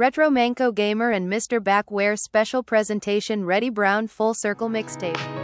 Retro Manco Gamer and Mr. Backware special presentation Ready Brown Full Circle Mixtape.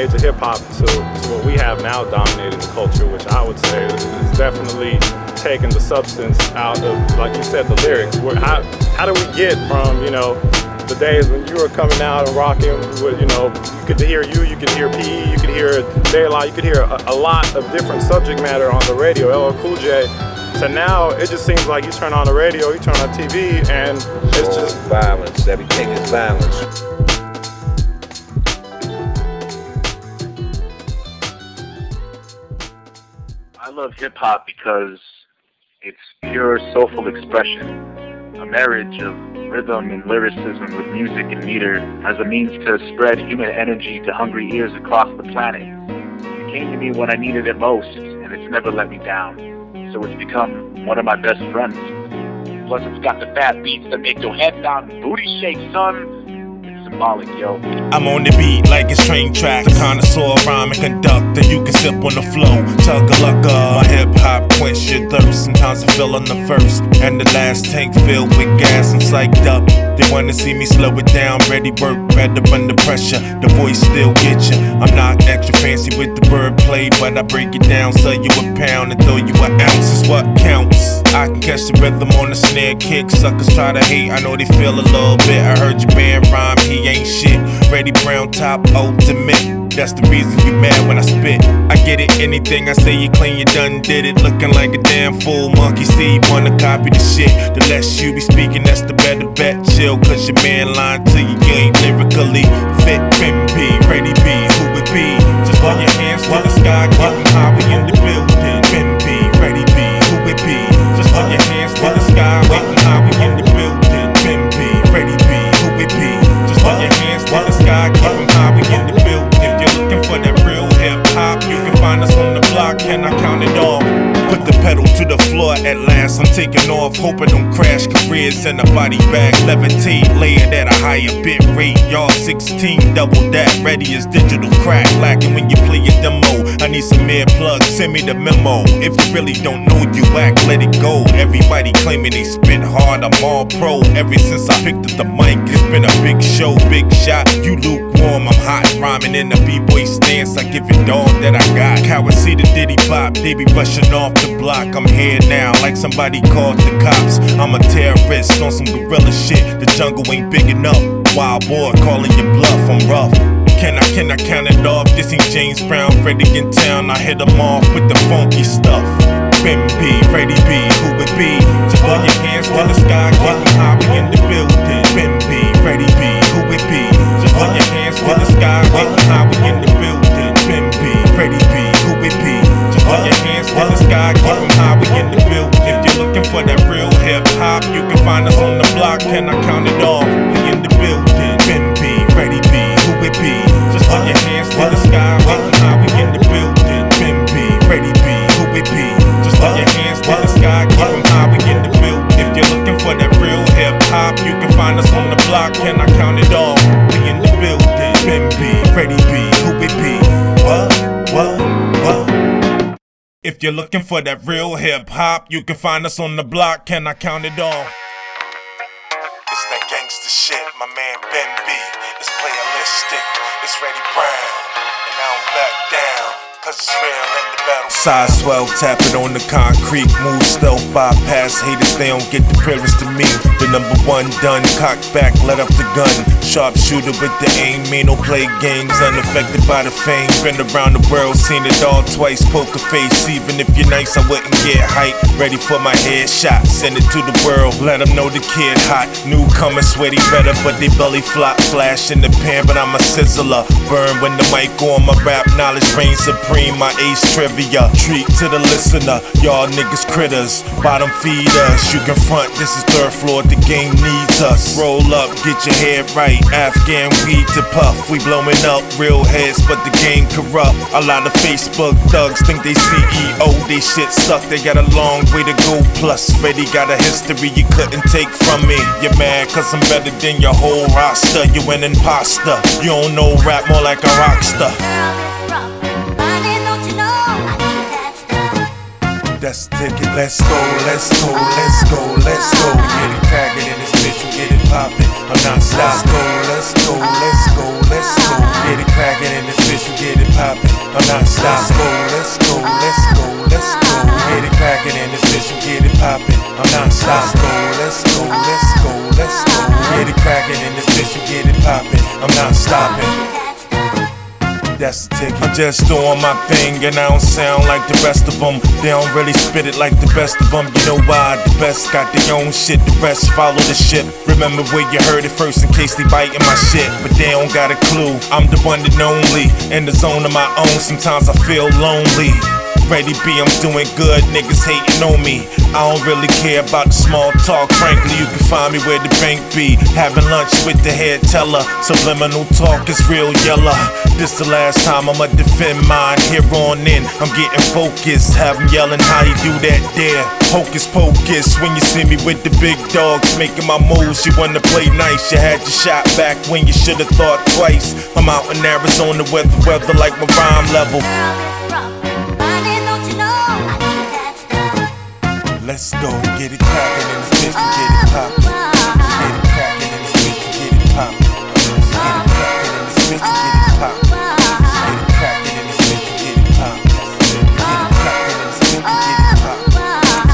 Age hip hop to, to what we have now dominating the culture, which I would say is, is definitely taking the substance out of, like you said, the lyrics. Where, how, how do we get from, you know, the days when you were coming out and rocking with, you know, you could hear you, you could hear PE, you could hear Daylight, you could hear a, a lot of different subject matter on the radio, LL Cool J. So now it just seems like you turn on the radio, you turn on TV, and it's just violence. Everything is violence. Love hip hop because it's pure soulful expression, a marriage of rhythm and lyricism with music and meter as a means to spread human energy to hungry ears across the planet. It came to me when I needed it most, and it's never let me down. So it's become one of my best friends. Plus, it's got the fat beats that make your head down and booty shake, son. Symbolic, yo. I'm on the beat like it's train tracks. The connoisseur, rhyme and conductor. You can sip on the flow. Chug a lucka. My hip hop quench your thirst. Sometimes I feel on the first. And the last tank filled with gas. I'm psyched up. They wanna see me slow it down. Ready work, better under pressure. The voice still get you. I'm not extra fancy with the bird play, but I break it down. Sell you a pound and throw you an ounce is what counts. I can catch the rhythm on the snare kick. Suckers try to hate, I know they feel a little bit. I heard your band rhyme, he ain't shit. Ready Brown top ultimate. That's the reason you mad when I spit. I get it, anything I say, you clean, you done did it. Looking like a damn fool monkey. See, you wanna copy the shit. The less you be speaking, that's the better bet. Chill, cause your man lying to you, you ain't lyrically fit. Pimp B, ready be? 17 laying at a higher bit rate. Y'all 16 double that, ready as digital crack. Lacking when you play a demo. I need some earplugs, send me the memo. If you really don't know you act, let it go. Everybody claiming they spit hard, I'm all pro. Ever since I picked up the mic, it's been a big show, big shot. You loop lukewarm, I'm hot, rhyming in the b-boy stance. I give it all that I got. Cowards see the diddy bop, they be rushing off the block. I'm here now, like somebody called the cops. I'm a terrorist on some gorilla shit. The jungle ain't big enough. Wild boy calling your bluff, I'm rough. Can I, can I count it off? This ain't James Brown, Freddy in town. I hit 'em off with the funky stuff. Ben B, Ready B, who it be? Just put your hands to the sky, 'em high, in the building. Ben B, Ready B, who it be? Just put your hands to the sky, get 'em high, we in the building. Ben B, Ready B, who it be? Just put your hands to the sky, get 'em high, we in the building. If you're looking for that real hip hop, you can find us on the block. Can I count it off? We in the building. You're looking for that real hip hop, you can find us on the block. Can I count it off? It's that gangster shit, my man Ben B. It's playalistic, it's Ready Brown, cause it's real in the battle. Size 12, tapping on the concrete. Move stealth, bypass haters, they don't get the privilege to me. The number one done, cock back, let up the gun. Sharpshooter with the aim, me no play games, unaffected by the fame. Been around the world, seen it all twice. Poker face, even if you're nice, I wouldn't get hype. Ready for my headshot, send it to the world, let them know the kid hot. Newcomer, sweaty better, but they belly flop. Flash in the pan, but I'm a sizzler. Burn when the mic go on, my rap knowledge reigns supreme. My ace trivia, treat to the listener. Y'all niggas critters, bottom feeders. You can front, this is third floor, the game needs us. Roll up, get your head right. Afghan weed to puff, we blowing up real heads, but the game corrupt. A lot of Facebook thugs think they CEO, they shit suck. They got a long way to go. Plus, ready got a history you couldn't take from me. You're mad cause I'm better than your whole roster. You an imposter. You don't know rap more like a rockstar. That's the ticket. Let's go, let's go, let's go, let's go. Get it crackin' in this bitch, we get it poppin'. I'm not stop. Let's go, let's go, let's go, let's go. Get it crackin' in this bitch, we get it poppin'. I'm not stop. Let's go, let's go, let's go, let's go. Get it crackin' in this bitch, we get it poppin'. I'm not stop. Let's go, let's go, let's go. Get it crackin' in this bitch, we get it poppin'. I'm not stopping that's ticket. I'm just doing my thing and I don't sound like the rest of them. They don't really spit it like the best of them. You know why? The best got their own shit, the rest follow the ship. Remember where you heard it first in case they biting my shit. But they don't got a clue. I'm the one and only. In the zone of my own, sometimes I feel lonely. Ready B, I'm doing good, niggas hating on me. I don't really care about the small talk, frankly. You can find me where the bank be. Having lunch with the head teller. Subliminal talk is real yellow. This the last time I'ma defend mine. Here on in, I'm getting focused. Have them yelling how you do that there. Hocus pocus when you see me with the big dogs making my moves. You wanna play nice, you had your shot back when you should've thought twice. I'm out in Arizona, weather, weather like my rhyme level. Let's go, get it crackin' in this bitch, and get it poppin'. Get it crackin' in this bitch, and get it poppin'. Get it crackin' in this bitch, and get it poppin'. Get it crackin' in this bitch, and get it poppin'. Get it crackin' in this bitch, and get it poppin'.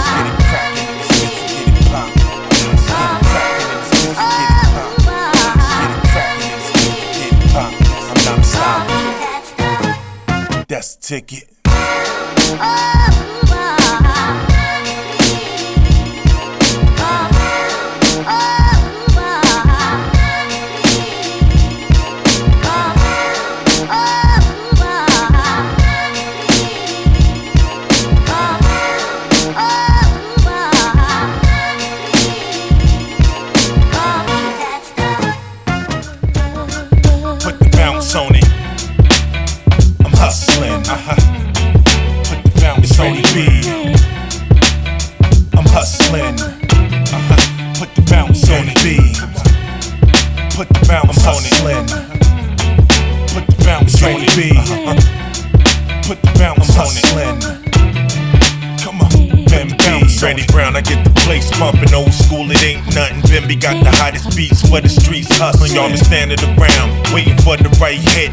Get it crackin' in this bitch, and get it poppin'. Get it crackin' in this bitch, and get it poppin'. Get it crackin' in this bitch, and get it poppin'. I'm not stopping. That's the ticket. Y'all standing around, waiting for the right hit.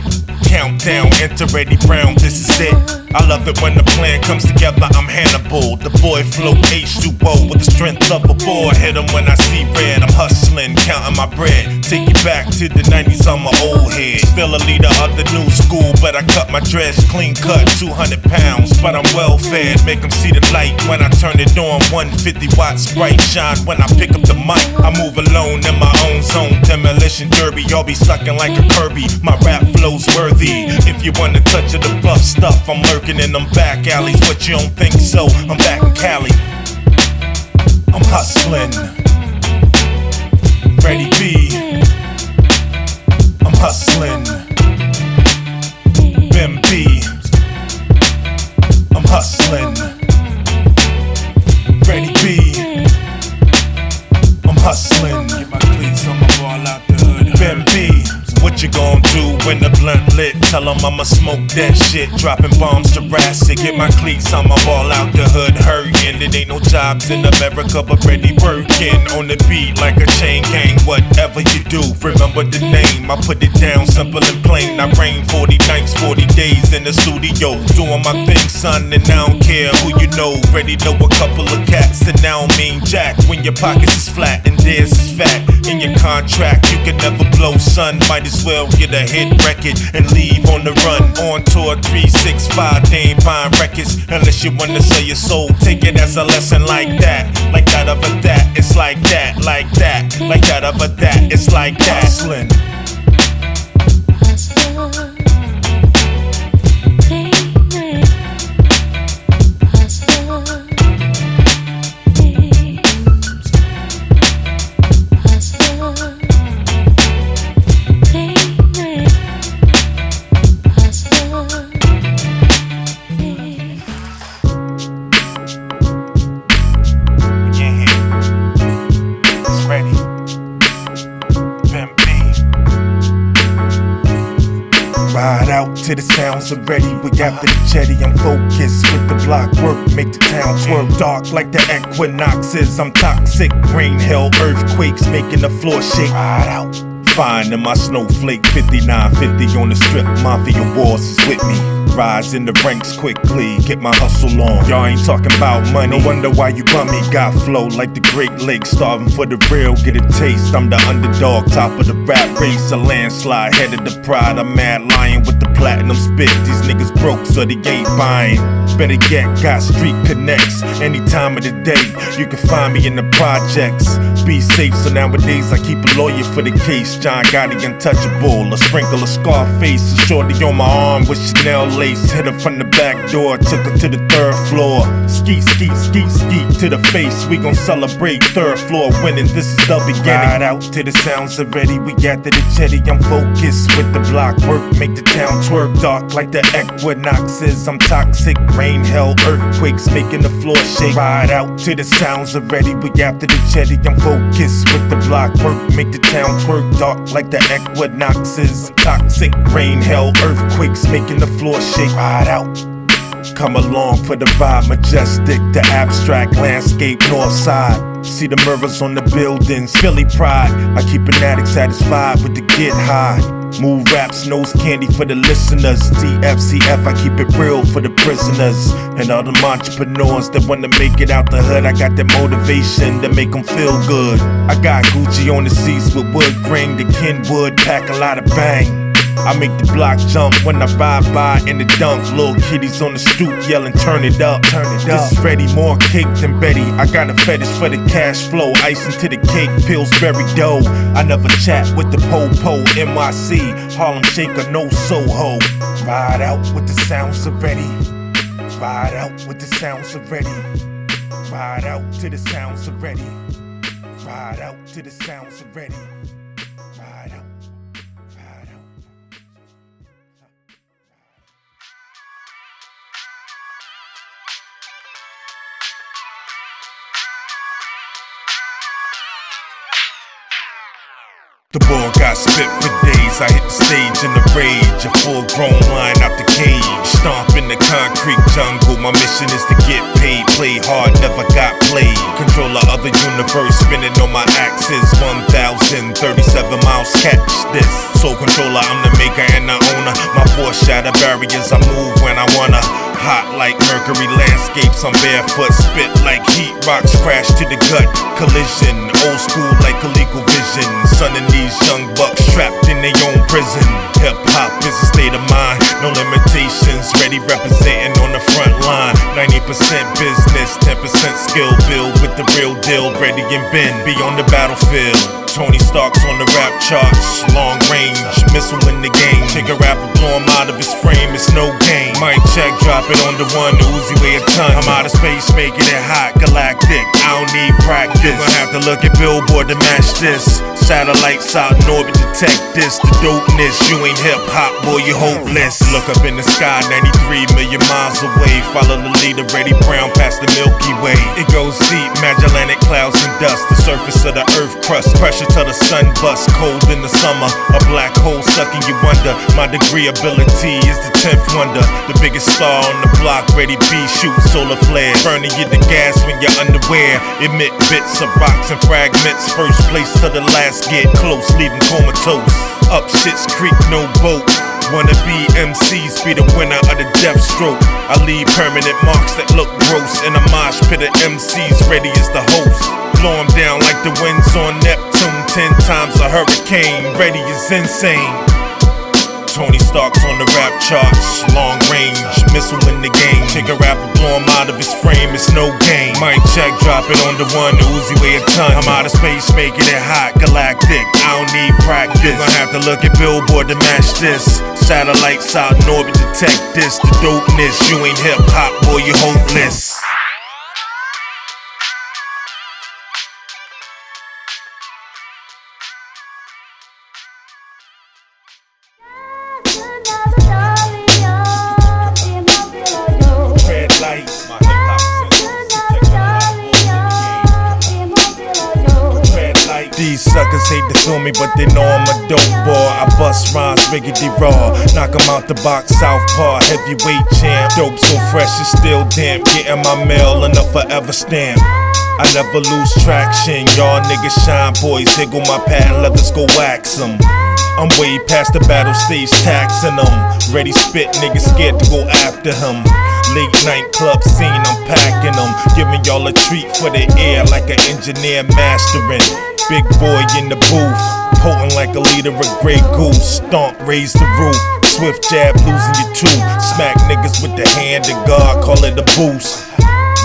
Countdown, enter Eddie Brown, this is it. I love it when the plan comes together. I'm Hannibal, the boy float H2O with the strength of a boar. Hit him when I see red. I'm hustling, counting my bread. Take you back to the 90s, I'm an old head. Still a leader of the new school, but I cut my dress clean cut, 200 pounds. But I'm well fed, make them see the light when I turn it on. 150 watts bright shine when I pick up the mic. I move alone in my own zone. Demolition derby, y'all be sucking like a Kirby. My rap flow's worthy. If you want a touch of the buff stuff, I'm lurking in them back alleys. But you don't think so? I'm back in Cali. I'm hustling. Ready B. I'm hustling. Bim B. I'm hustling. Ready B. I'm hustling. You gon' do when the blunt lit? Tell 'em I'ma smoke that shit. Dropping bombs to Jurassic. Get my cleats my ball out the hood. Hurrying it ain't no jobs in America, but ready working on the beat like a chain gang. Whatever you do, remember the name. I put it down simple and plain. I rain 40 nights, 40 days in the studio, doing my thing, son, and I don't care who you know. Ready know a couple of cats, and now mean jack. When your pockets is flat and theirs is fat, in your contract you can never blow, son. Might as well get a hit record and leave on the run. On tour 365, they ain't buying records unless you wanna sell your soul. Take it as a lesson like that, like that of a that. It's like that, like that, like that of a that. It's like that. Hustlin'. To the sounds of ready. We after the jetty. I'm focused with the block work. Make the town twerk dark like the equinoxes. I'm toxic. Rain, hell, earthquakes making the floor shake. Ride out. Fine in my snowflake 5950 on the strip. Mafia wars is with me. Rise in the ranks quickly, get my hustle on. Y'all ain't talking about money. No wonder why you bummy got flow like the Great Lakes. Starving for the real, get a taste. I'm the underdog, top of the rap race. A landslide, head of the pride. I'm mad lion with the platinum spit. These niggas broke, so they ain't buying. Better yet, got street connects. Any time of the day, you can find me in the projects. Be safe, so nowadays I keep a lawyer for the case. John Gotti untouchable. A sprinkle of Scarface, a shorty on my arm with Chanel lace. Hit her from the back door, took her to the third floor. Skeet, skeet, skeet, skeet to the face. We gon' celebrate third floor winning. This is the beginning. Ride out to the sounds already. We got the jetty. I'm focused with the block work. Make the town twerk dark like the equinoxes. I'm toxic. Rain, hell, earthquakes making the floor shake. Ride out to the sounds already. We after the jetty. I'm focused with the block work. Make the town twerk dark like the equinoxes. Toxic. Rain, hell, earthquakes making the floor shake. Ride out. Come along for the vibe, majestic, the abstract landscape, north side. See the mirrors on the buildings, Philly pride. I keep an addict satisfied with the get high. Move raps, nose candy for the listeners. TFCF, I keep it real for the prisoners. And all them entrepreneurs that wanna make it out the hood. I got that motivation to make them feel good. I got Gucci on the seats with wood grain, the Kenwood, pack a lot of bang. I make the block jump when I ride by in the dump. Little kitties on the stoop yelling, turn it up, turn it up. This is ready, more cake than Betty. I got a fetish for the cash flow. Icing to the cake, Pillsbury dough. I never chat with the po-po, NYC. Harlem Shaker, no Soho. Ride out with the sounds already. Ride out with the sounds already. Ride out to the sounds already. Ride out to the sounds of Ride The ball got spit for days. I hit the stage in a rage. A full grown line out the cage. Stomp in the concrete jungle. My mission is to get paid. Play hard, never got played. Control the other universe. Spinning on my axis. 1037 miles. Catch this. Soul controller, I'm the maker and the owner. My force shatter barriers. I move when I wanna. Hot like mercury landscapes. I'm barefoot. Spit like heat. Rocks crash to the gut. Collision. Old school like illegal vision. Son and these young bucks trapped in their own prison. Hip hop is a state of mind, no limitations. Ready representing on the front line. 90% business, 10% skill. Build with the real deal. Ready and bend, be on the battlefield. Tony Stark's on the rap charts. Long range, missile in the game. Take a rapper, blow him out of his frame. It's no game. Mic check, drop it on the one. The Uzi weigh a ton. I'm out of space, making it hot. Galactic. I don't need practice. You gon' have to look at Billboard to match this. Satellites out in orbit detect this. The dopeness, you ain't hip hop, boy, you hopeless. Look up in the sky, 93 million miles away. Follow the leader, Reddy Brown, past the Milky Way. It goes deep, Magellanic clouds and dust. The surface of the earth crust, pressure to the sun bust. Cold in the summer, a black hole sucking you under. My degree ability is the 10th wonder. The biggest star on the block, ready B, shoot solar flare. Burning you the gas when you're underwear. Emit bits of rocks and fragments. First place to the last, get close, leaving comatose. Up shit's creek, no boat. Wanna be MCs, be the winner of the death stroke. I leave permanent marks that look gross in a mosh pit of MCs, ready as the host. Blow 'em down like the winds on Neptune, ten times a hurricane, ready as insane. Tony Stark's on the rap charts, long range, missile in the game. Take a rapper, blow him out of his frame, it's no game. Mic check, drop it on the one, the Uzi weigh a ton. I'm out of space, making it hot, galactic. I don't need practice. Gonna have to look at Billboard to match this. Satellites out in orbit detect this. The dopeness, you ain't hip hop, boy, you hopeless. Suckers hate to feel me, but they know I'm a dope boy. I bust rhymes, riggedy raw. Knock 'em out the box, Southpaw, heavyweight champ. Dope so fresh, it's still damp. Getting my mail and a forever stamp. I never lose traction. Y'all niggas shine, boys. Higgle my patent leathers, go wax 'em. I'm way past the battle stage, taxing them. Ready spit, niggas scared to go after him. Late night club scene, I'm packing them. Giving y'all a treat for the air like an engineer mastering. Big boy in the booth, potent like a leader of Grey Goose. Stomp, raise the roof. Swift jab, losing your tooth. Smack niggas with the hand of God, call it a boost.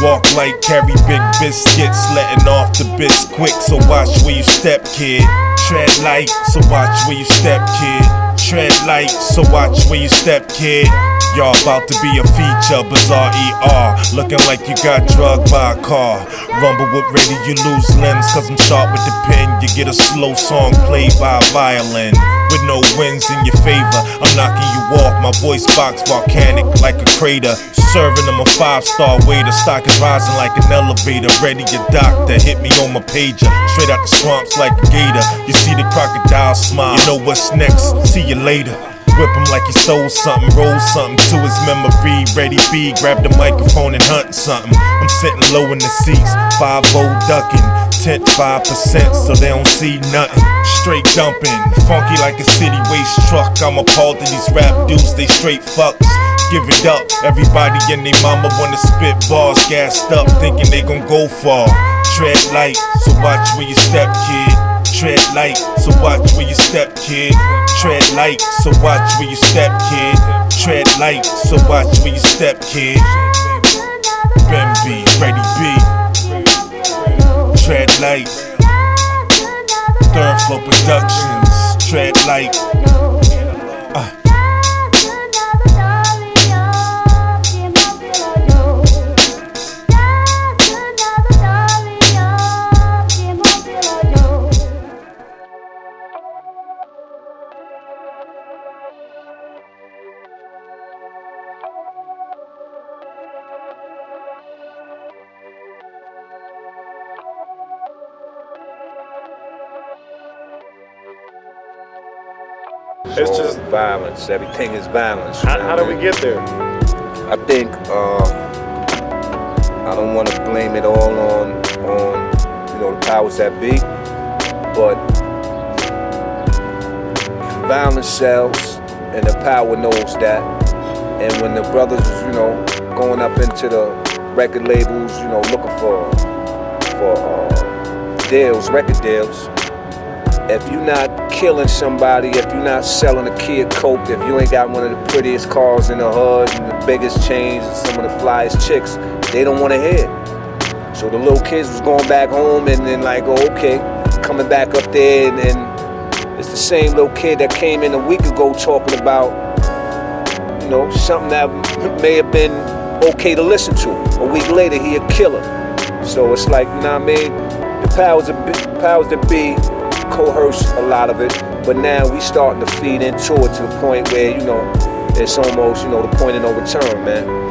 Walk like carry big biscuits, letting off the bits quick. So watch where you step, kid. Tread light, so watch where you step, kid. Tread light, so watch where you step, kid. Y'all about to be a feature, bizarre ER. Looking like you got drugged by a car. Rumble with ready, you lose limbs, cause I'm sharp with the pen. You get a slow song played by a violin. With no winds in your favor, I'm knocking you off. My voice box volcanic like a crater. Serving them a five star waiter. Stock is rising like an elevator. Ready, your doctor. Hit me on my pager. Straight out the swamps like a gator. You see the crocodile smile. You know what's next. See you later. Whip him like he stole something, roll something to his memory. Ready B, grab the microphone and hunt something. I'm sitting low in the seats, 5 0 ducking, tent 5%, so they don't see nothing. Straight dumping, funky like a city waste truck. I'm appalled at these rap dudes, they straight fucks. Give it up, everybody and they mama wanna spit bars, gassed up, thinking they gon' go far. Tread light, so watch where you step, kid. Tread light, so watch where you step, kid. Tread light, so watch where you step, kid. Tread light, so watch where you step, kid. Ben B, Ready B. Tread light. Third Floor Productions. Tread light. It's just- violence. Everything is violence. How, how do we get there? I think uh, I don't want to blame it all on on you know the powers that be, but violence sells, and the power knows that. And when the brothers, you know, going up into the record labels, you know, looking for for uh, deals, record deals. If you're not killing somebody, if you're not selling a kid coke, if you ain't got one of the prettiest cars in the hood and the biggest chains and some of the flyest chicks, they don't want to hear. So the little kids was going back home and then like, oh, okay, coming back up there and then it's the same little kid that came in a week ago talking about, you know, something that may have been okay to listen to. A week later, he a killer. So it's like, you know what I mean? The powers that be, powers that be coerce a lot of it, but now we starting to feed into it to the point where, you know, it's almost, you know, the point of no return, man.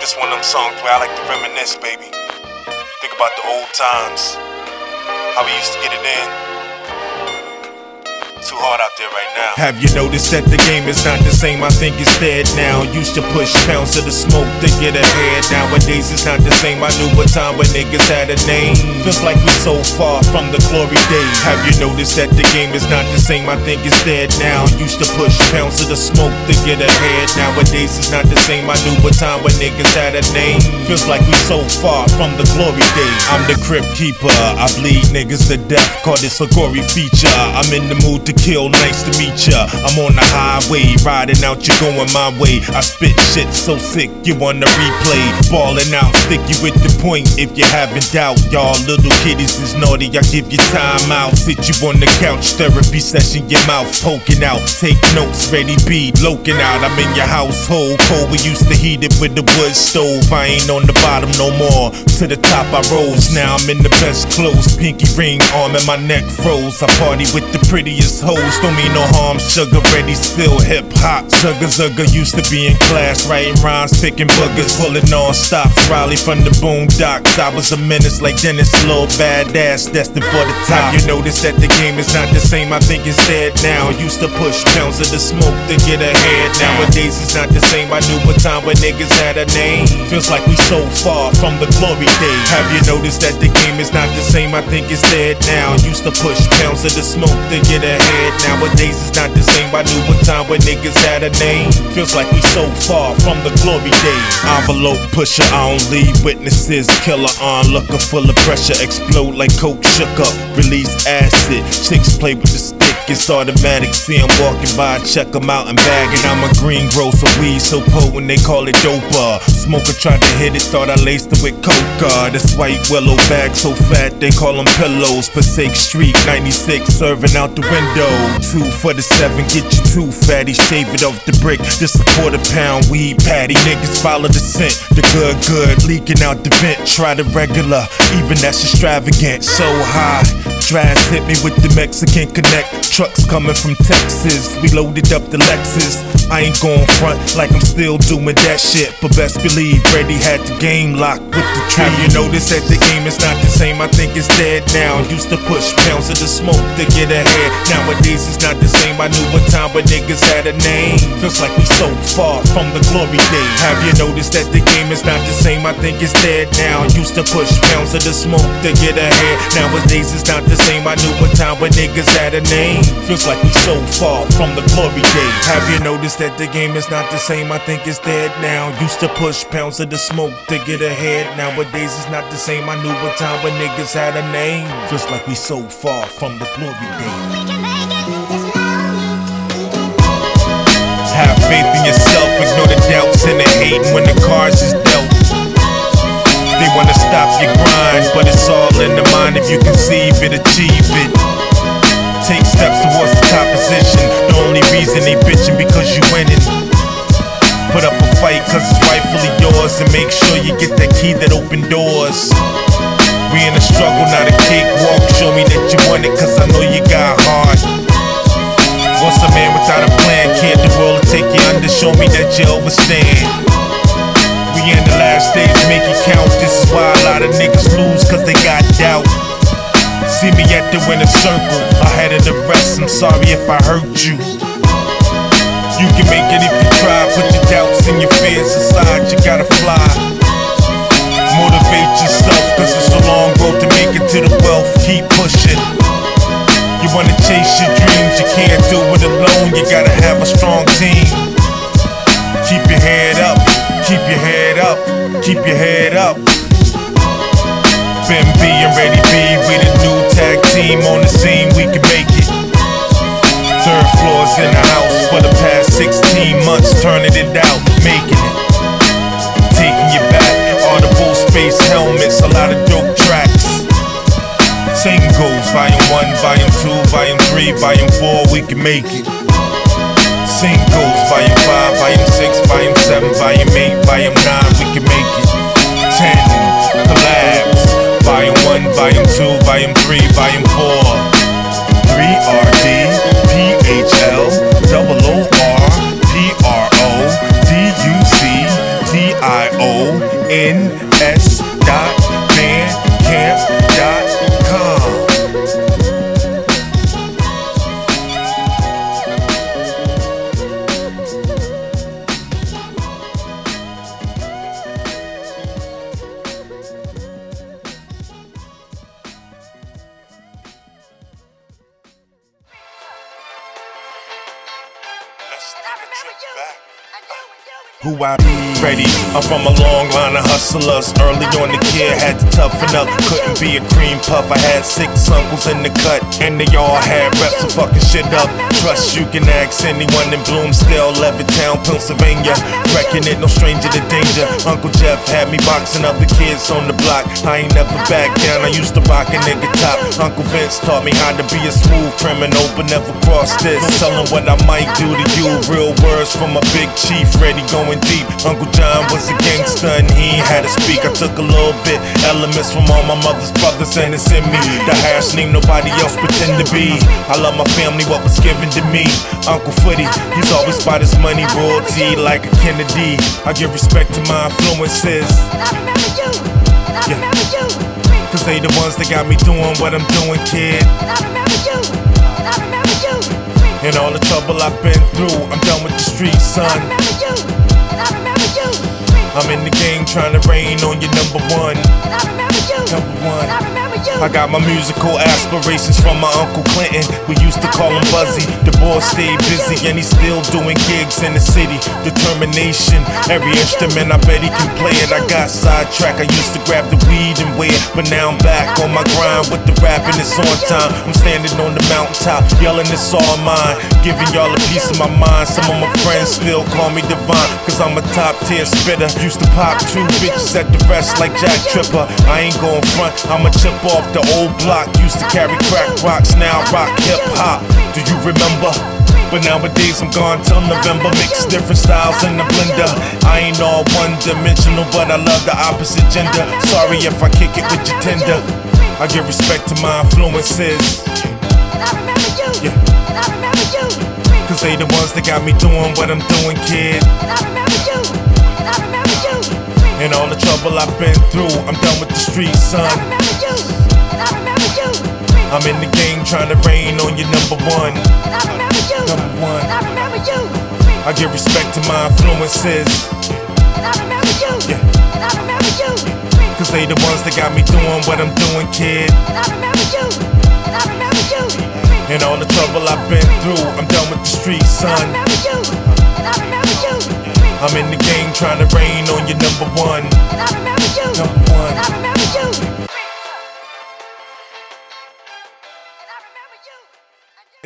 This one of them songs where I like to reminisce, baby. Think about the old times, how we used to get it in too hard out there right now. Have you noticed that the game is not the same? I think it's dead now. Used to push pounds to the smoke to get ahead. Nowadays it's not the same. I knew a time when niggas had a name. Feels like we're so far from the glory days. Have you noticed that the game is not the same? I think it's dead now. Used to push pounds to the smoke to get ahead. Nowadays it's not the same. I knew a time when niggas had a name. Feels like we're so far from the glory days. I'm the crypt keeper. I bleed niggas to death. Call this a gory feature. I'm in the mood to kill, nice to meet ya. I'm on the highway, riding out, you going my way. I spit shit so sick, you wanna replay. Balling out, stick you with the point if you having doubt. Y'all little kiddies is naughty, I give you time out. Sit you on the couch, therapy session, your mouth poking out. Take notes, ready, be loking out. I'm in your household, cold. We used to heat it with the wood stove. I ain't on the bottom no more. To the top I rose, now I'm in the best clothes. Pinky ring, arm and my neck froze. I party with the prettiest hoes, don't mean no harm. Sugar ready, still hip hop. Sugar Zugger used to be in class, writing rhymes, picking boogers, pulling on stops. Riley from the boondocks. I was a menace like Dennis, a little badass, destined for the top. You notice that the game is not the same, I think it's dead now. Used to push pounds of the smoke to get ahead. Nowadays it's not the same. I knew a time when niggas had a name. Feels like we so far from the glory days. Have you noticed that the game is not the same? I think it's dead now. Used to push pounds of the smoke to get ahead. Nowadays it's not the same. I knew a time when niggas had a name. Feels like we so far from the glory days. Envelope pusher, I don't leave witnesses. Killer on, onlooker, full of pressure. Explode like coke shook up. Release acid. Chicks play with the stick. It's automatic. See 'em walking by, check 'em out and bag it. I'm a green grow for weed so potent they call it doper. Uh. Smoker tried to hit it, thought I laced it with coca. Uh. This white willow bag so fat they call 'em pillows. Passaic Street 96, serving out the window. Two for the seven, get you two fatty, shave it off the brick. This a quarter pound weed patty. Niggas follow the scent, the good, good, leaking out the vent. Try the regular, even that's extravagant. So high, Drag hit me with the Mexican connect. Trucks coming from Texas, we loaded up the Lexus. I ain't going front like I'm still doing that shit, but best believe Brady had the game locked with the tree. You notice that the game is not the same, I think it's dead now. Used to push pounds of the smoke to get ahead. Nowadays it's not the same, I knew a time when niggas had a name. Feels like we so far from the glory days. Have you noticed that the game is not the same, I think it's dead now. Used to push pounds of the smoke to get ahead. Nowadays it's not the same, I knew a time when niggas had a name. Feels like we so far from the glory days. Have you noticed that the game is not the same? I think it's dead now. Used to push pounds of the smoke to get ahead. Nowadays it's not the same. I knew a time when niggas had a name. just like we so far from the glory days. Have faith in yourself, ignore the doubts and the hating when the cards is dealt. They wanna stop your grind, but it's all in the mind. If you conceive it, achieve it. Take steps towards the top position. The only reason they bitching because you winning. Put up a fight cause it's rightfully yours and make sure you get that key that open doors. We in a struggle, not a cakewalk. Show me that you want it cause I know you got heart. Once a man without a plan can't all to take you under. Show me that you overstand. We in the last days, make it count. This is why a lot of niggas lose, cause they got at the winner circle, ahead of the rest. I'm sorry if I hurt you. You can make it if you try. Put your doubts and your fears aside, you gotta fly. Motivate yourself, cause it's a long road to make it to the wealth. Keep pushing. You wanna chase your dreams, you can't do it alone. You gotta have a strong team. Keep your head up, keep your head up, keep your head up. Ben B and Ready B, we the new tag team on the scene, we can make it. Third floors in the house for the past 16 months, turning it out, making it. Taking you back audible space helmets, a lot of dope tracks. Singles, volume 1, volume 2, volume 3, volume 4, we can make it. Singles, volume 5, volume 6, volume 7, volume 8, volume 9, we can make it. 10 collabs, volume 1, volume 2, volume 3, volume 4. 3RD, PHL, double O R, P R O, Ready? I'm from a long line of hustlers. Early on, the kid had to toughen up. Couldn't be a cream puff. I had six uncles in the cut, and they all had reps of fucking shit up. Trust you can ask anyone in Bloomsdale, Levittown, Pennsylvania. Reckon it no stranger to danger. Uncle Jeff had me boxing other kids on the block. I ain't never back down. I used to rock a nigga top. Uncle Vince taught me how to be a smooth criminal, but never cross this. Telling what I might do to you. Real words from a big chief, ready going deep. Uncle John was a gangster and he had to speak. I took a little bit elements from all my mother's brothers and it's in me. The hash name nobody else pretend to be. I love my family, what was given to me. Uncle Footy, he's always about his money, royalty like a Kennedy. I give respect to my influences. Yeah. Cause they the ones that got me doing what I'm doing, kid. And all the trouble I've been through, I'm done with the streets, son. I'm in the game trying to reign on your number one. I got my musical aspirations from my Uncle Clinton. We used to call him Buzzy. The boy stayed busy and he's still doing gigs in the city. Determination, every instrument I bet he can play it. I got sidetracked. I used to grab the weed and wear but now I'm back on my grind with the rap and it's on time. I'm standing on the mountaintop, yelling it's all mine. Giving y'all a piece of my mind. Some of my friends still call me divine, cause I'm a top tier spitter. Used to pop two bitches at the rest like Jack Tripper. I ain't going front, I'ma chip off the old block. Used to carry crack rocks, now rock hip hop. Do you remember? But nowadays I'm gone till November. Mix different styles in the blender. I ain't all one dimensional, but I love the opposite gender. Sorry if I kick it with your tender. I give respect to my influences. And I remember you. Yeah. And I remember you. Cause they the ones that got me doing what I'm doing, kid. And I remember you, and I remember you. In all the trouble I've been through, I'm done with the streets, son. I'm in the game trying to reign on your number one. Number one. I give respect to my influences. Yeah. Cause they the ones that got me doing what I'm doing, kid. And all the trouble I've been through, I'm done with the streets, son. I'm in the game trying to reign on your number one. Number one.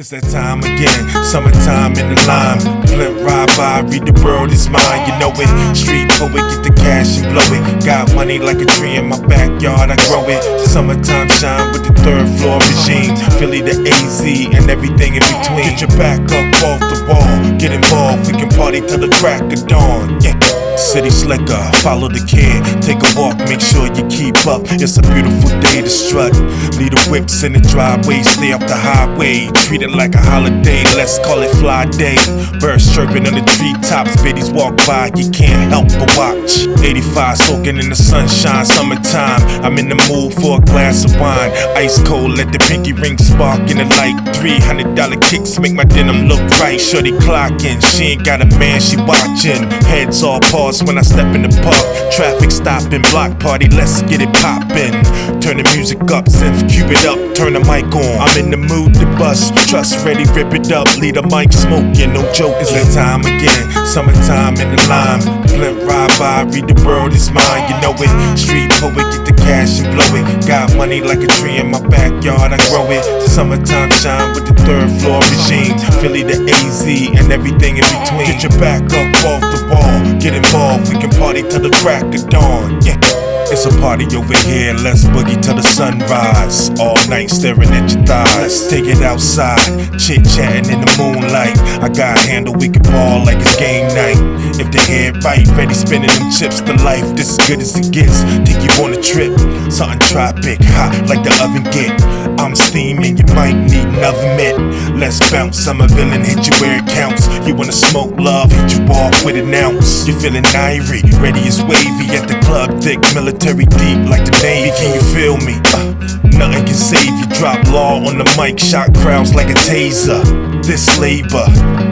It's that time again, summertime in the lime. Blimp ride by, read the world is mine, you know it. Street poet, get the cash and blow it. Got money like a tree in my backyard, I grow it. Summertime shine with the third floor regime. Philly the AZ and everything in between. Get your back up off the wall, get involved, we can party till the crack of dawn. Yeah. City slicker, follow the kid, take a walk, make sure you keep up. It's a beautiful day to strut. Leave the whips in the driveway, stay off the highway. Treat it like a holiday, let's call it fly day. Birds chirping on the treetops, biddies walk by, you can't help but watch. 85 soaking in the sunshine, summertime. I'm in the mood for a glass of wine. Ice cold, let the pinky ring spark in the light. $300 kicks make my denim look right. Shorty clocking, she ain't got a man, she watching. Heads all paused when I step in the park. Traffic stopping, block party, let's get it poppin'. Turn the music up, synth cube it up, turn the mic on. I'm in the mood to bust, trust ready, rip it up. Lead the mic smoking, no joke. It's that time again, summertime in the lime. Blimp ride by, read the world is mine, you know it. Street poet, get the cash and blow it. Got money like a tree in my backyard, I grow it. Summertime shine with the third floor regime. Philly the AZ and everything in between. Get your back up off the wall, get involved, we can party till the crack of dawn. Yeah. It's a party over here, let's boogie till the sunrise. All night staring at your thighs. Take it outside, chit chatting in the moonlight. I got a handle, we can ball like it's game night. If the head right, ready spinning them chips to life, this as good as it gets. Take you on a trip, something tropic, hot like the oven get. I'm steaming, you might need another mitt. Let's bounce, I'm a villain, hit you where it counts. You wanna smoke love, hit you off with an ounce. You're feeling irie, ready as wavy at the club, thick, military deep like the Navy. Can you feel me? Uh, nothing can save you. Drop law on the mic, shot crowds like a taser. This labor,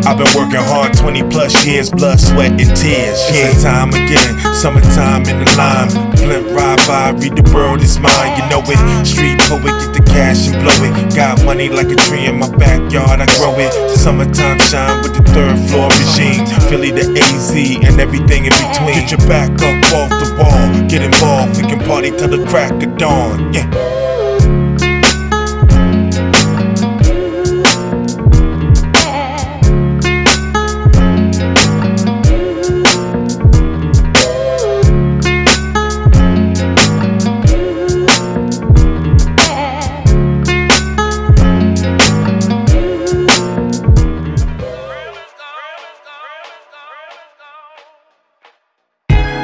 I've been working hard 20 plus years, blood, sweat, and tears. Yeah, time again, summertime in the lime. Blimp ride by, read the world is mine, you know it. Street poet, get the cash and blow it. Got money like a tree in my backyard, I grow it. Summertime shine with the third floor regime. Philly to AZ and everything in between. Get your back up off the wall, get involved, we can party till the crack of dawn. Yeah.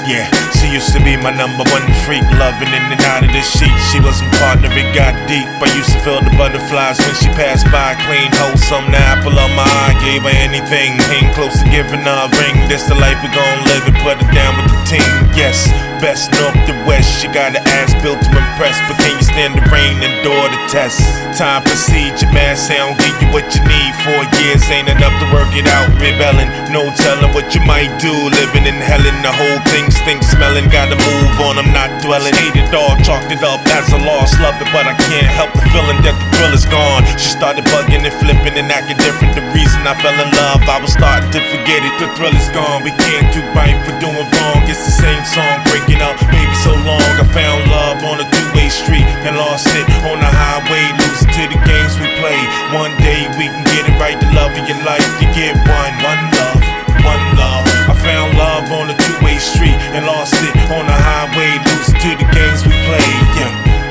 Yeah, she used to be my number one freak, loving in and out of the sheet. She wasn't partner, it got deep. I used to feel the butterflies when she passed by, clean, wholesome. The apple of my eye, gave her anything. Came close to giving her a ring. This the life we gon' live and put it down with the team. Yes, best north to west. She got an ass built to impress, but can you stand the rain and door the test? Time proceed, your man sound, give you what you need. Four years ain't enough to work it out. Rebelling, no telling what you might do. Living in hell and the whole thing stink smelling. Gotta move on, I'm not dwelling. Hate it all, chalked it up as a loss. Love it, but I can't help the feeling that the thrill is gone. She started bugging and flipping and acting different. The reason I fell in love, I was starting to forget it. The thrill is gone. We can't do right for doing wrong. It's the same song breaking up, baby, so long. I found love on a two-way street and lost it on the highway. Losing to the games we play. One day we can get it right. The love of your life, you get one, one and lost it on the highway. Losing to the games we play.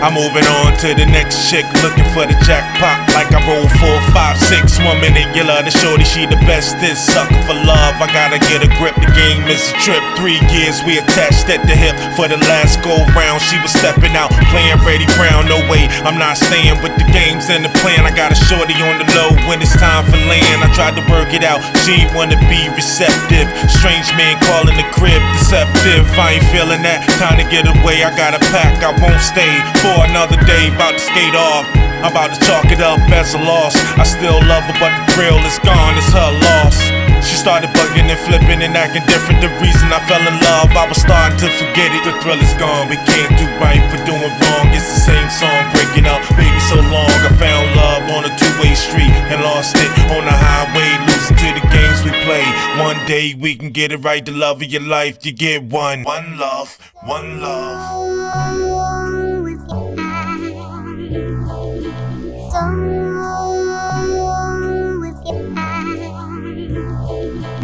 I'm moving on to the next chick, looking for the jackpot. Like I roll four, five, six. One minute you love the shorty, she the best. This sucker for love, I gotta get a grip. The game is a trip. Three years we attached at the hip. For the last go round, she was stepping out, playing Brady Brown. No way, I'm not staying with the games and the plan. I got a shorty on the low when it's time for land. I tried to work it out, she wanna be receptive. Strange man calling the crib deceptive. I ain't feeling that. Time to get away, I got a pack, I won't stay for another day. About to skate off. I'm about to chalk it up as a loss. I still love her, but the thrill is gone. It's her loss. She started bugging and flipping and acting different. The reason I fell in love, I was starting to forget it. The thrill is gone. We can't do right for doing wrong. It's the same song breaking up. Baby, so long. I found love on a two-way street and lost it on the highway. Losing to the games we play. One day we can get it right. The love of your life, you get one. One love, one love.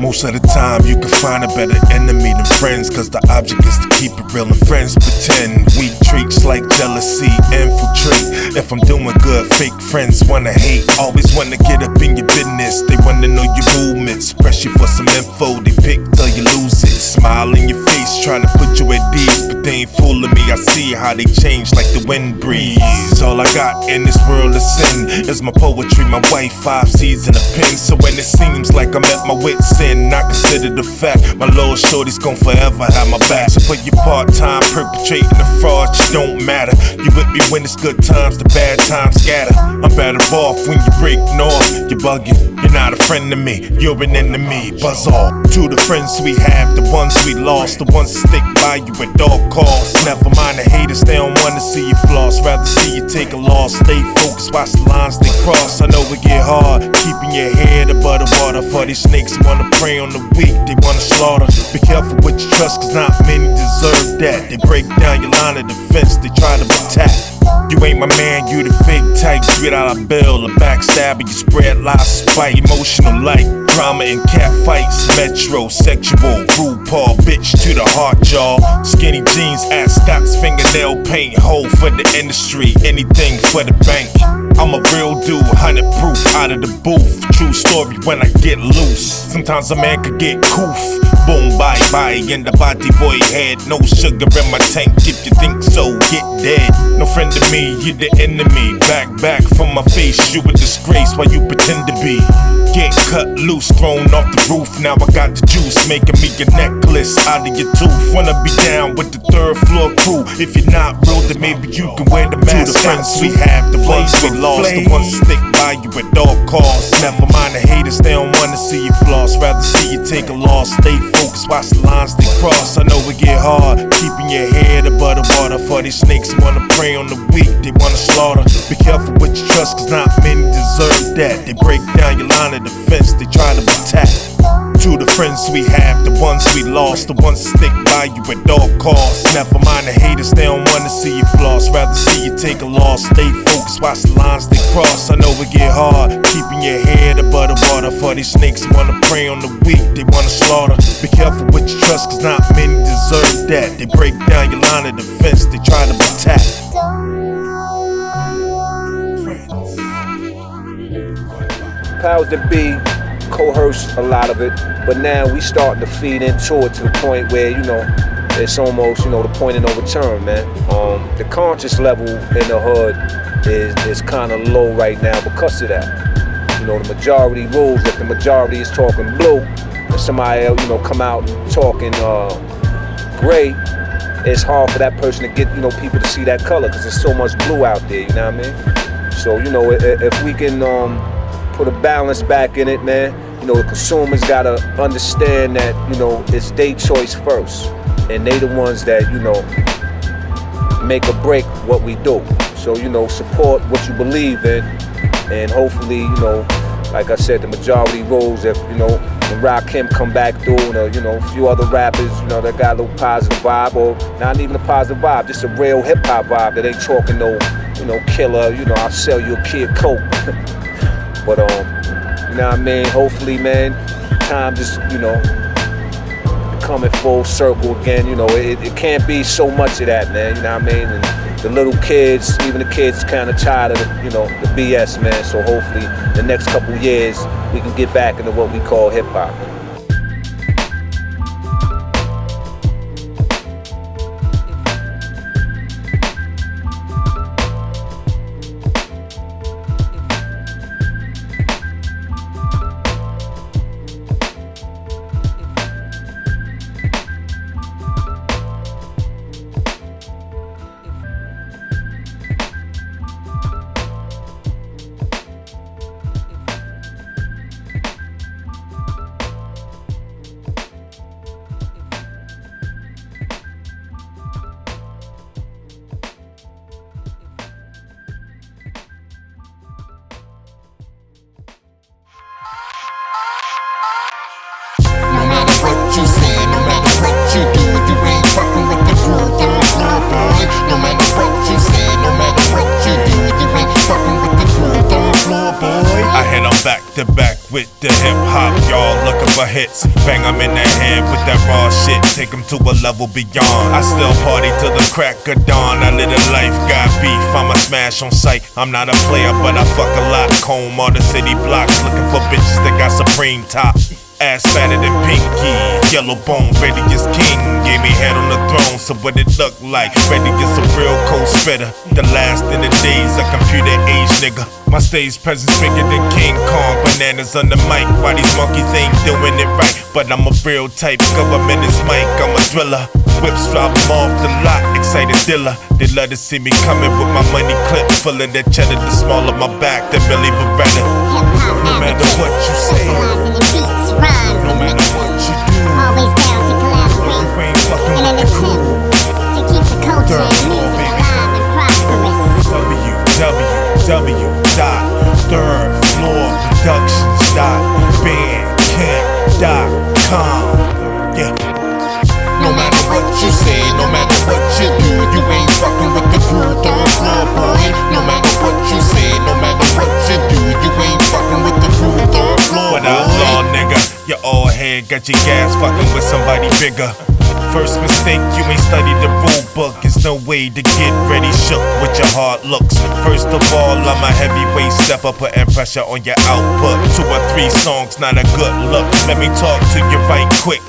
Most of the time, you can find a better enemy than friends. Cause the object is to keep it real and friends pretend. Weak traits like jealousy infiltrate. If I'm doing good, fake friends wanna hate. Always wanna get up in your business. They wanna know your movements. Press you for some info, they pick till you lose it. Smile in your face, trying to put you at ease. But they ain't fooling me. I see how they change like the wind breeze. All I got in this world of sin is my poetry, my wife, five seeds and a pen. So when it seems like I'm at my wits' end, I consider the fact my little shorty's gon' forever have my back. So for your part time perpetrating the fraud, just don't matter. You with me when it's good times, the bad times scatter. I'm better off when you break north. You're bugging, you're not a friend to me, you're an enemy. Buzz off to the friends we have, the ones we lost, the ones that stick by you at all costs. Never mind the haters, they don't wanna see you floss. Rather see you take a loss. Stay focused, watch the lines they cross. I know it get hard, keeping your head above the water. For these snakes wanna prey on the weak, they wanna slaughter. Be careful what you trust, cause not many deserve that. They break down your line of defense, they try to attack. You ain't my man, you the fake type. Sweet out a bill, a backstabber. You spread lies, spite, emotional like Drama and cat fights, metrosexual, RuPaul, bitch to the heart, y'all. Skinny jeans, ass, ascots, fingernail paint, hole for the industry, anything for the bank. I'm a real dude, hundred proof, out of the booth. True story when I get loose. Sometimes a man could get coof. Boom, bye bye, in the body boy had No sugar in my tank. If you think so, get dead. No friend of me, you the enemy. Back, back from my face, you a disgrace while you pretend to be. Get cut loose, thrown off the roof. Now I got the juice, making me a necklace out of your tooth. Wanna be down with the third floor crew. If you're not real, then maybe you can wear the mask. To the friends we have, the ones we lost, the ones that stick by you at all costs. Never mind the haters, they don't wanna see you floss. Rather see you take a loss. Stay focused, watch the lines they cross. I know it get hard, keeping your head above the water. For these snakes wanna prey on the weak, they wanna slaughter. Be careful what you trust, cause not many deserve that. They break down your line of defense, they try to attack. To the friends we have, the ones we lost, the ones that stick by you at all costs. Never mind the haters, they don't wanna see you floss. Rather see you take a loss. Stay focused, watch the lines they cross. I know it get hard, keeping your head above the water. For these snakes wanna prey on the weak, they wanna slaughter. Be careful what you trust, cause not many deserve that. They break down your line of defense, they try to attack. powers that be coerce a lot of it, but now we starting to feed into it to the point where you know it's almost you know the point of no return, man. Um, the conscious level in the hood is is kind of low right now because of that. You know, the majority rules. If the majority is talking blue, and somebody else, you know, come out talking uh, gray, it's hard for that person to get you know people to see that color because there's so much blue out there. You know what I mean? So you know, if, if we can um, put a balance back in it, man. You know, the consumers gotta understand that, you know, it's their choice first. And they the ones that, you know, make or break what we do. So, you know, support what you believe in. And hopefully, you know, like I said, the majority rules if, you know, when Rakim come back through and, uh, you know, a few other rappers, you know, that got a little positive vibe or not even a positive vibe, just a real hip hop vibe that ain't talking no, you know, killer, you know, I'll sell you a kid coke. But um, you know what I mean? Hopefully, man, time just, you know, coming full circle again. You know, it, it can't be so much of that, man. You know what I mean? And the little kids, even the kids, kind of tired of the, you know, the BS, man. So hopefully, the next couple years, we can get back into what we call hip hop. Beyond. I still party till the crack of dawn. I live a life, got beef, I'm a smash on sight. I'm not a player, but I fuck a lot. Comb all the city blocks, looking for bitches that got supreme top. Ass fatter than Pinky, yellow bone, ready as king. Gave me head on the throne, so what it look like? Ready as a real cold spitter. The last in the days, a computer age nigga. My stage presence bigger than King Kong. Bananas on the mic, why these monkeys ain't doing it right? But I'm a real type, government is Mike, I'm a driller. Whips drop off the lot, excited dealer. They love to see me coming with my money clip, full of that cheddar, the small of my back, the Billy Beretta. No matter what you say, no matter what you do, Always down to collaborate you ain't fucking in an with the crew. attempt to keep the culture Third and floor, music alive and prosperous. www.productions.bandcamp.com. Yeah. No matter what you say, no matter what you do, you ain't fucking with the cool third floor boy. No matter what you say, no matter what you do, you ain't fucking with the cool third floor What boy. outlaw nigga? head, got your gas fucking with somebody bigger. First mistake, you ain't studied the rule book. It's no way to get ready shook with your hard looks. First of all, I'm a heavyweight stepper, putting pressure on your output. Two or three songs, not a good look. Let me talk to you right quick.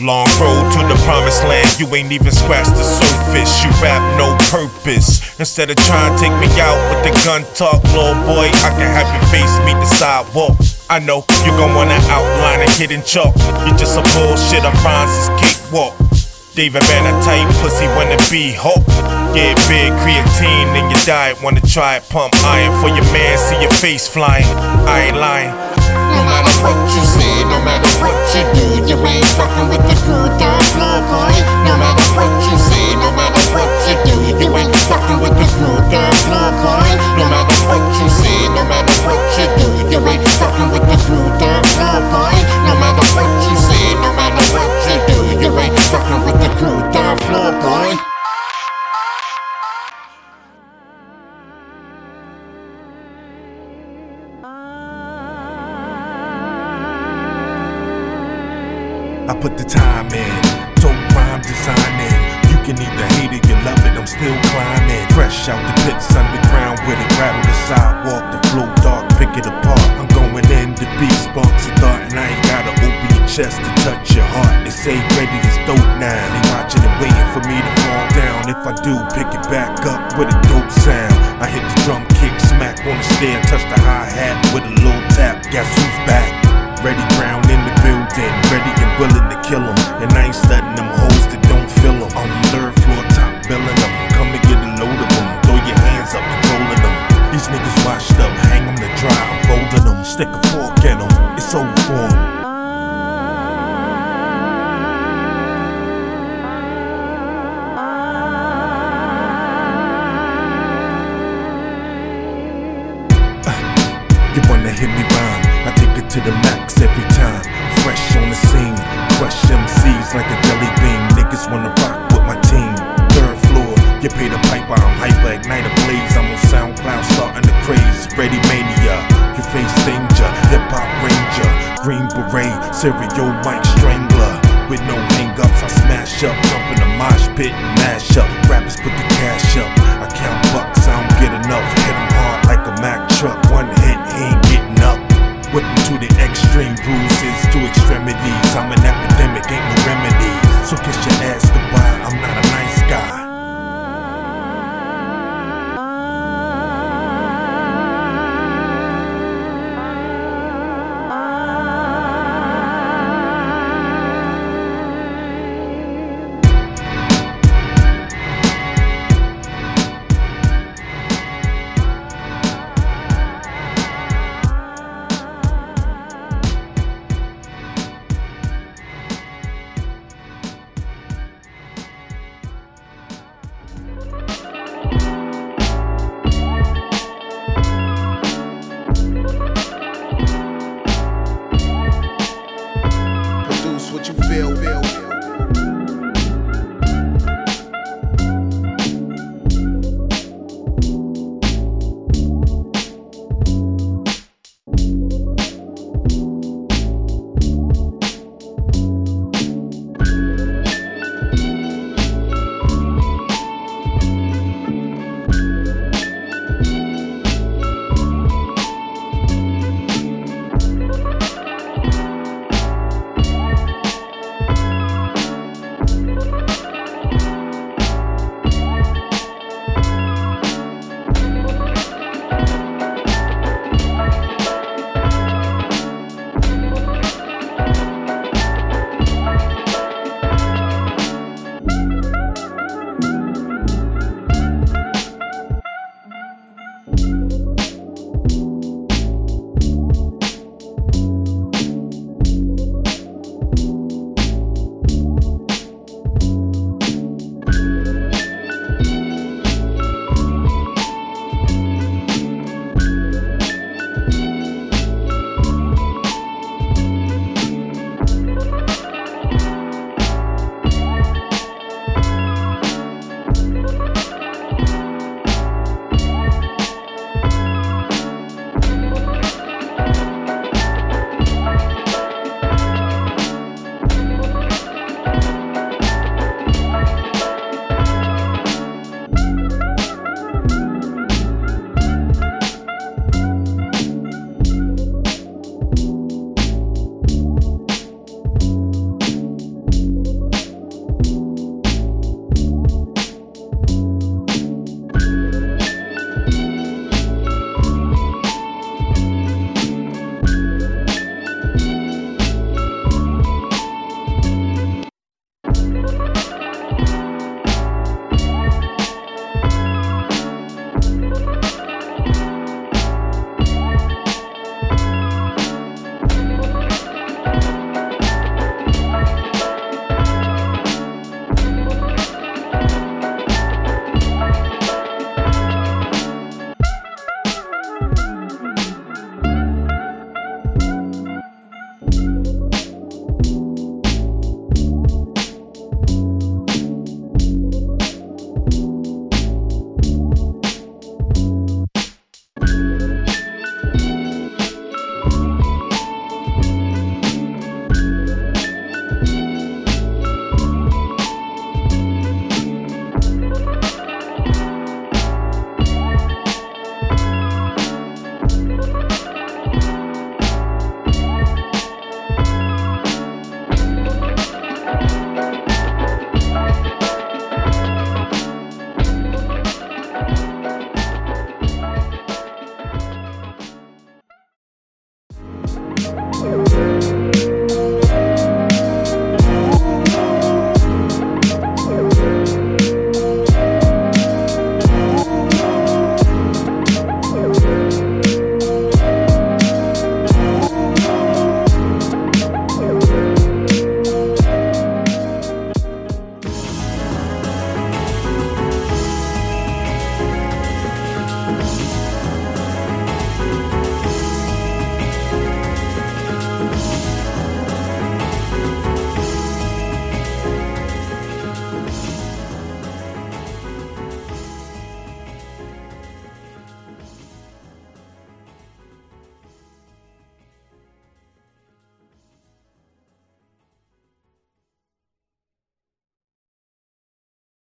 Long road to the promised land, you ain't even scratched the surface. You rap no purpose. Instead of trying to take me out with the gun talk, little boy, I can have your face meet the sidewalk. I know you gon' wanna outline hit in chalk. You're just a bullshit, I'm Francis cakewalk. David Banner type pussy wanna be Hulk. Get big creatine in your diet, wanna try it. Pump iron for your man, see your face flying. I ain't lying. No matter what you say, no matter what you do, you ain't fucking with the crew, dog floor boy. No matter what you say, no matter what you do, you ain't fucking with the crew, dog floor boy. No matter what you say, no matter what you do, you ain't fucking with the crew, dog floor boy. No matter what you say, no matter what you do, you ain't fucking with the crew, dog floor boy. Put the time in, dope rhyme designing. You can either hate it, you love it, I'm still climbing. Fresh out the pits, underground with it, rattle the sidewalk, the flow dark, pick it apart. I'm going in, the beat sparks a thought, and I ain't gotta open your chest to touch your heart. They say Redi is dope now, they watching and waiting for me to fall down. If I do, pick it back up with a dope sound. I hit the drum kick, smack on the snare, touch the hi hat with a little tap. Guess who's back?